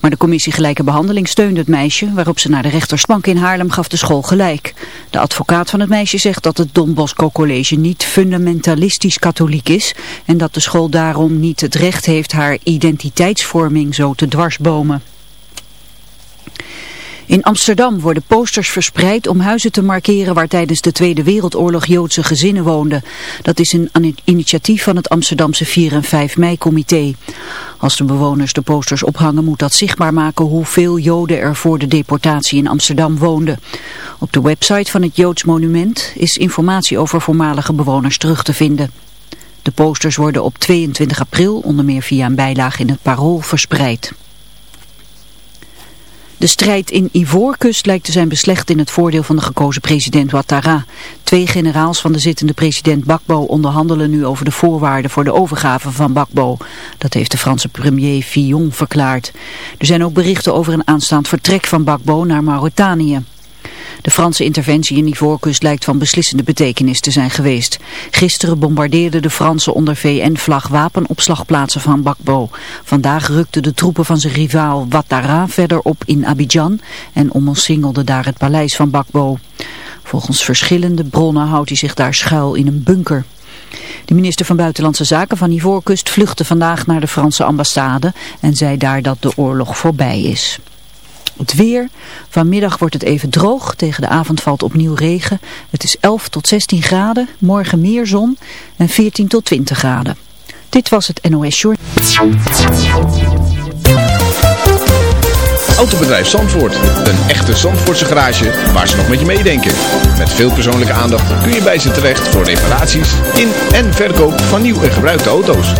Maar de commissie Gelijke Behandeling steunde het meisje, waarop ze naar de rechtersbank in Haarlem gaf de school gelijk. De advocaat van het meisje zegt dat het Don Bosco College niet fundamentalistisch katholiek is en dat de school daarom niet het recht heeft haar identiteitsvorming zo te dwarsbomen. In Amsterdam worden posters verspreid om huizen te markeren waar tijdens de Tweede Wereldoorlog Joodse gezinnen woonden. Dat is een initiatief van het Amsterdamse 4 en 5 mei-comité. Als de bewoners de posters ophangen moet dat zichtbaar maken hoeveel Joden er voor de deportatie in Amsterdam woonden. Op de website van het Joods monument is informatie over voormalige bewoners terug te vinden. De posters worden op 22 april onder meer via een bijlage in het Parool verspreid. De strijd in Ivoorkust lijkt te zijn beslecht in het voordeel van de gekozen president Ouattara. Twee generaals van de zittende president Bakbo onderhandelen nu over de voorwaarden voor de overgave van Bakbo. Dat heeft de Franse premier Fillon verklaard. Er zijn ook berichten over een aanstaand vertrek van Bakbo naar Mauritanië. De Franse interventie in Ivoorkust lijkt van beslissende betekenis te zijn geweest. Gisteren bombardeerden de Fransen onder VN-vlag wapenopslagplaatsen van Bakbo. Vandaag rukten de troepen van zijn rivaal Ouattara verder op in Abidjan en omsingelden daar het paleis van Bakbo. Volgens verschillende bronnen houdt hij zich daar schuil in een bunker. De minister van Buitenlandse Zaken van Ivoorkust vluchtte vandaag naar de Franse ambassade en zei daar dat de oorlog voorbij is. Het weer. Vanmiddag wordt het even droog. Tegen de avond valt opnieuw regen. Het is 11 tot 16 graden. Morgen meer zon. En 14 tot 20 graden. Dit was het NOS Short. Autobedrijf Zandvoort. Een echte Zandvoortse garage waar ze nog met je meedenken. Met veel persoonlijke aandacht kun je bij ze terecht voor reparaties in en verkoop van nieuw en gebruikte auto's.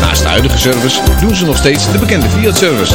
Naast de huidige service doen ze nog steeds de bekende Fiat-service.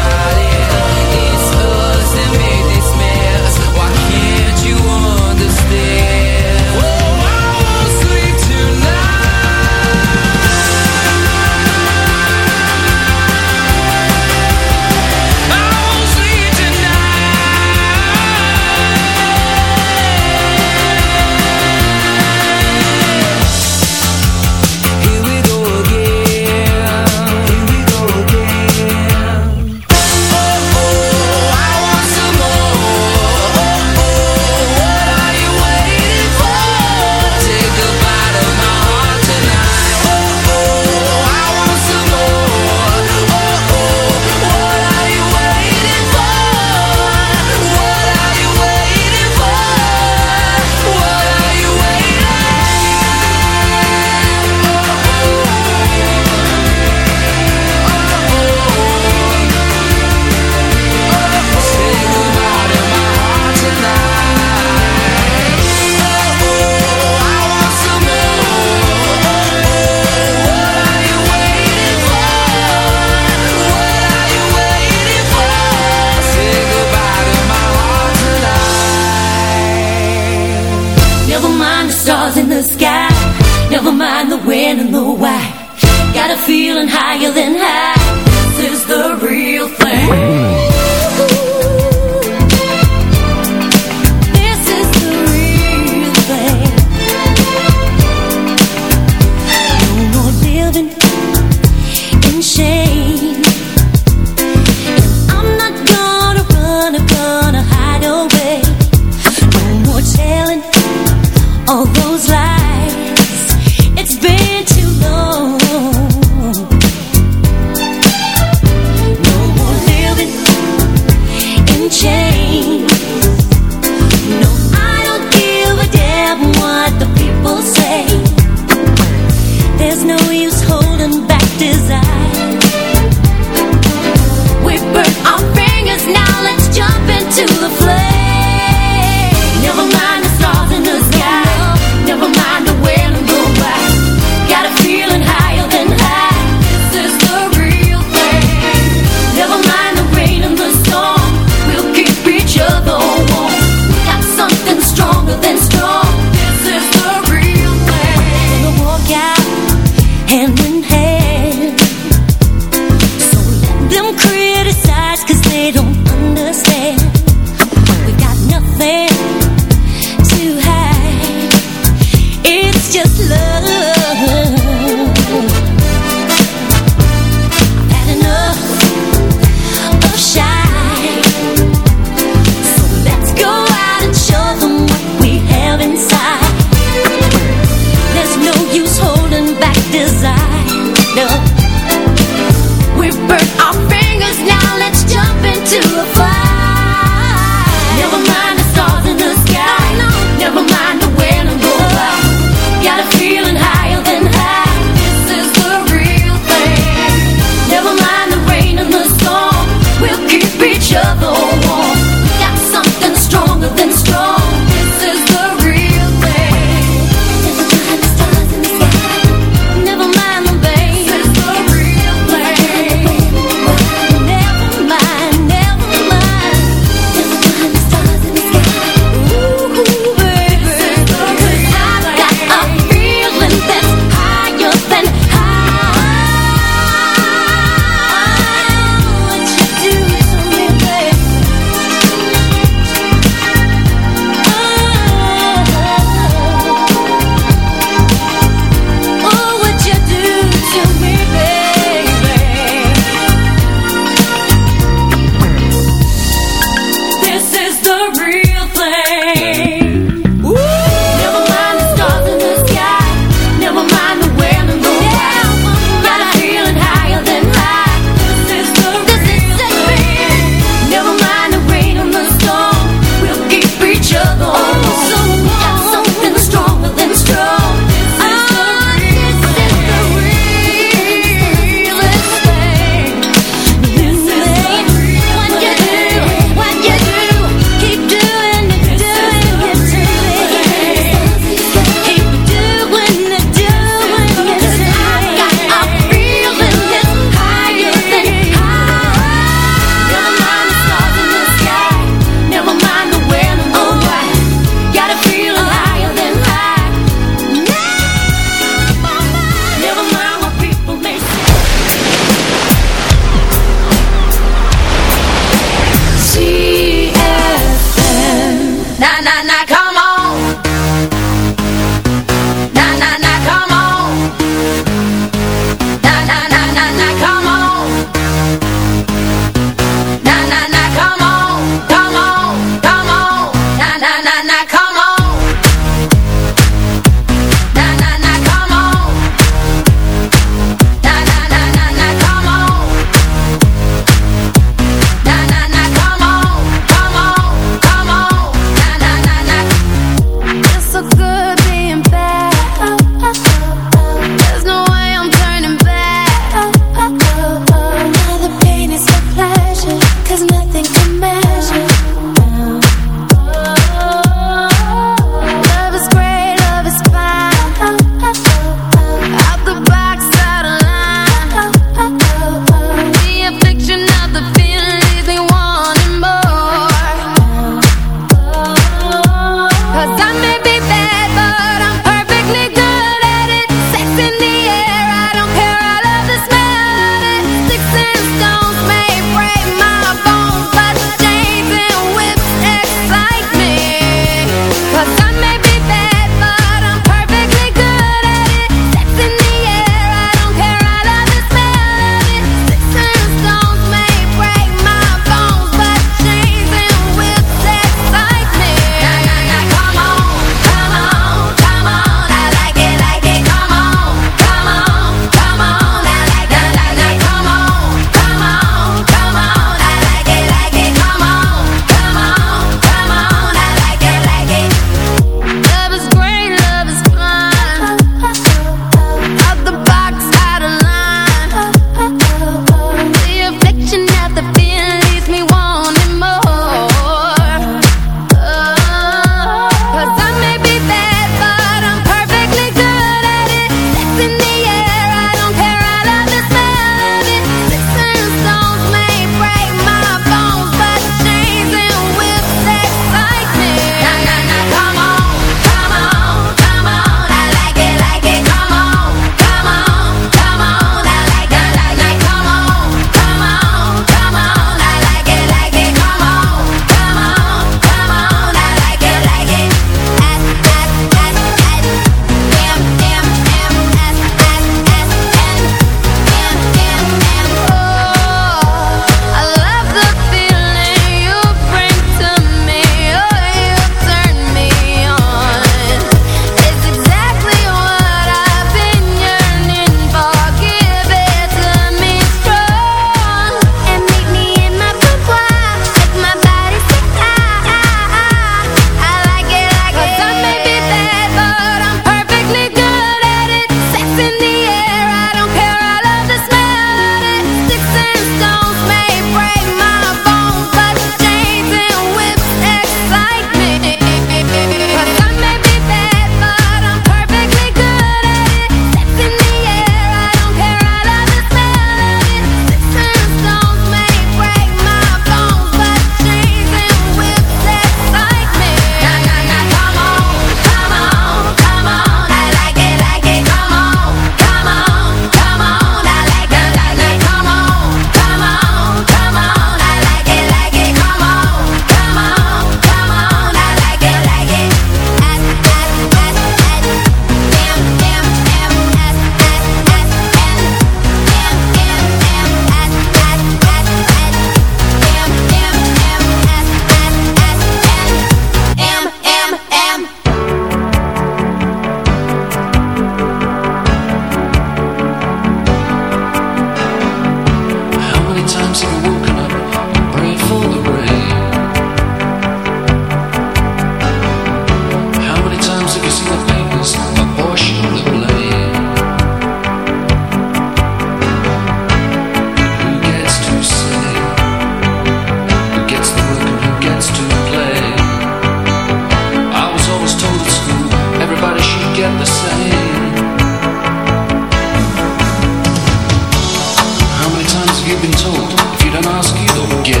been told. If you don't ask, you don't get.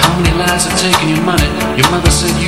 How many lies have taken your money? Your mother said you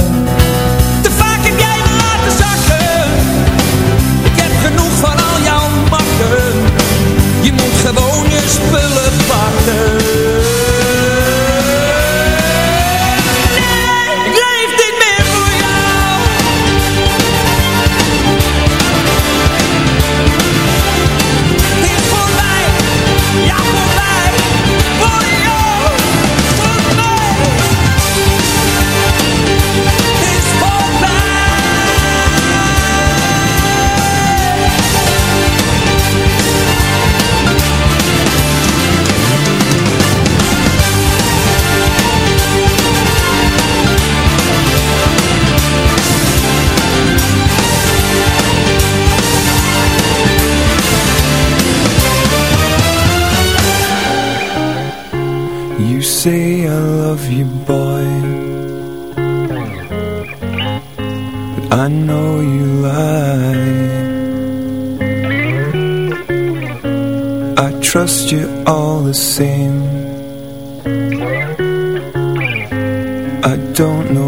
trust you all the same. I don't know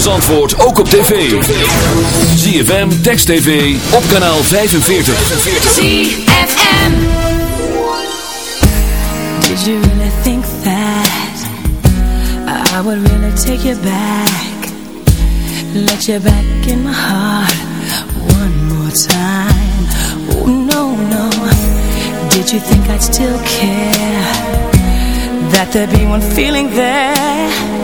van Zandvoort ook op tv. ZFM, Text TV, op kanaal 45. ZFM. Did you really think that I would really take you back? Let you back in my heart one more time. Oh, no, no. Did you think I'd still care? That there'd be one feeling there?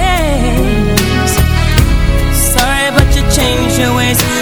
却为自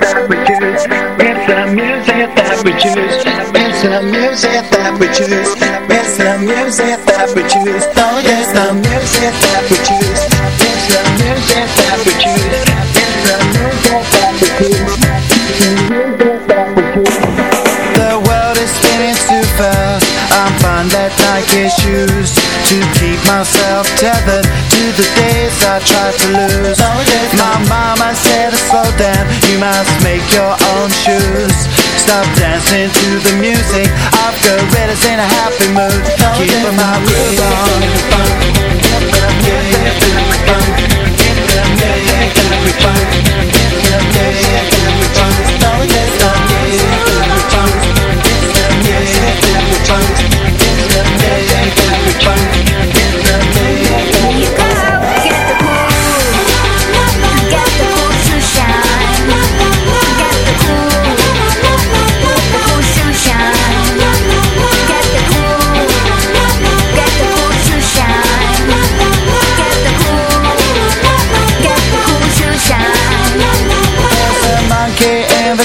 that we choose. It's the music that we choose. It's the music that we choose. It's the music that we choose. Oh, the music that we choose. It's the music that we choose. It's the music that we choose. The world is spinning too fast I'm fine that Nike shoes To keep myself tethered To the days I tried to lose oh, My mama said slow down You must make your own shoes. Stop dancing to the music. Of gorillas in a happy mood. Keep my groove on. There's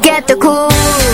Get the cool.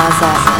Plaza.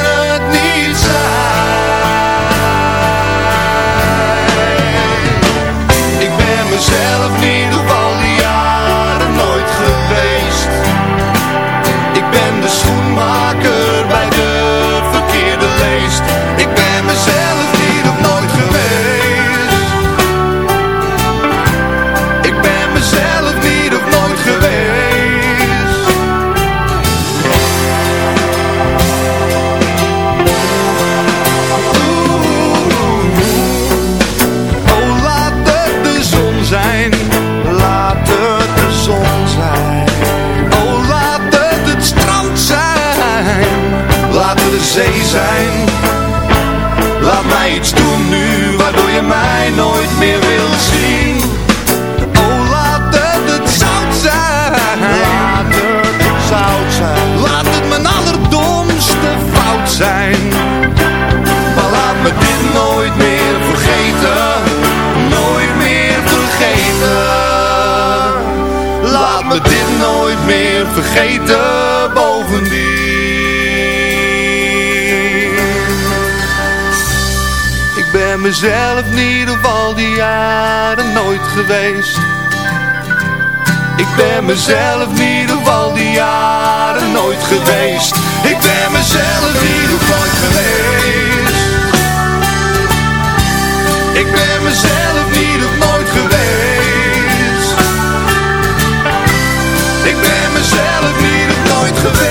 zelf in ieder geval die jaren nooit geweest. Ik ben mezelf in ieder geval die jaren nooit geweest. Ik ben mezelf in ieder geval nooit geweest. Ik ben mezelf in ieder geval nooit geweest. Ik ben mezelf in ieder geval nooit geweest.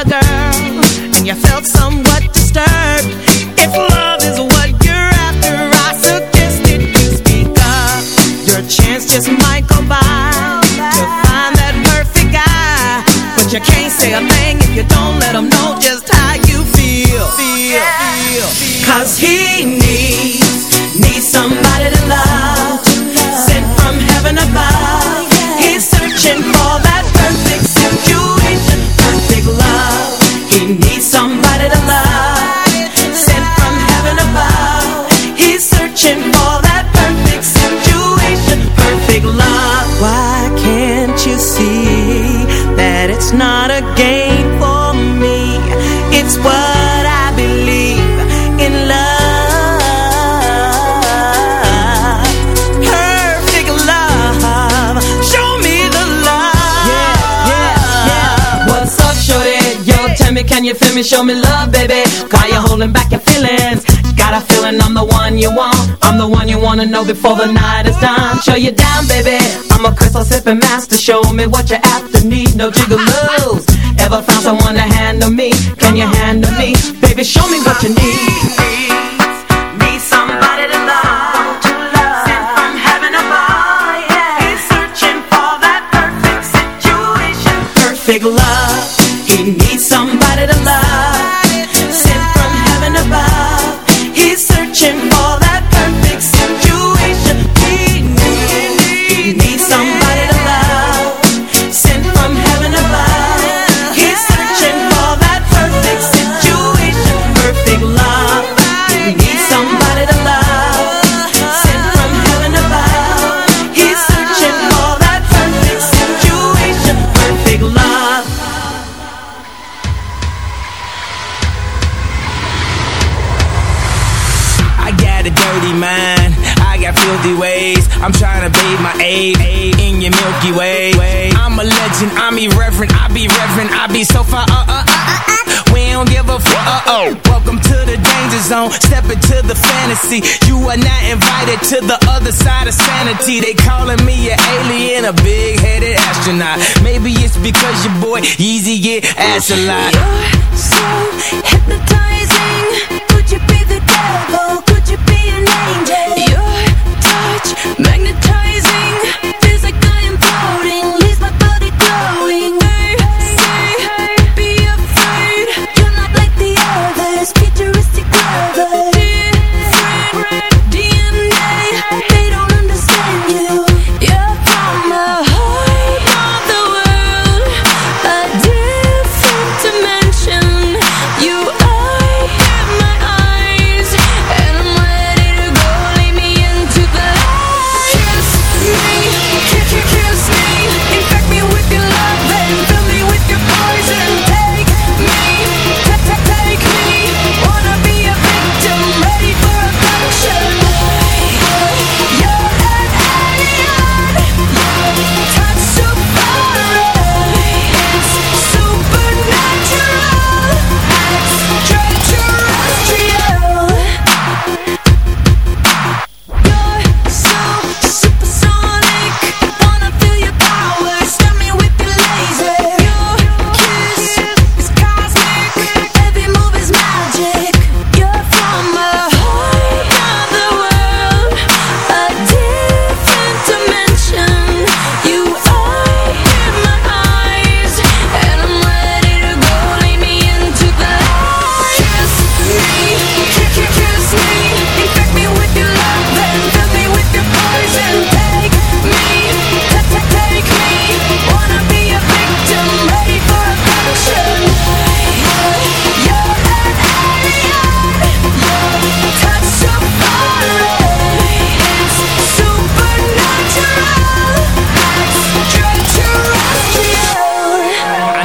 a game for me. It's what I believe in love. Perfect love. Show me the love. Yeah, yeah, yeah. What's up, shorty? Yo, tell me, can you feel me? Show me love, baby. Cause you're holding back your feelings. Got a feeling I'm the one you want. I'm the one you wanna know before the night is done. Show you down, baby. I'm a crystal sipping master. Show me what you after need. No jiggle moves. Ever found someone to handle me? Can you handle me? Baby, show me what you. Need so far. Uh, uh, uh, uh, uh. We don't give a fuck. Uh oh. Welcome to the danger zone, step into the fantasy. You are not invited to the other side of sanity. They calling me an alien, a big headed astronaut. Maybe it's because your boy Yeezy get ass a lot. You're so hypnotizing. Could you be the devil?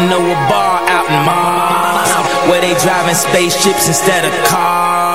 Know a bar out in Mars where they driving spaceships instead of cars.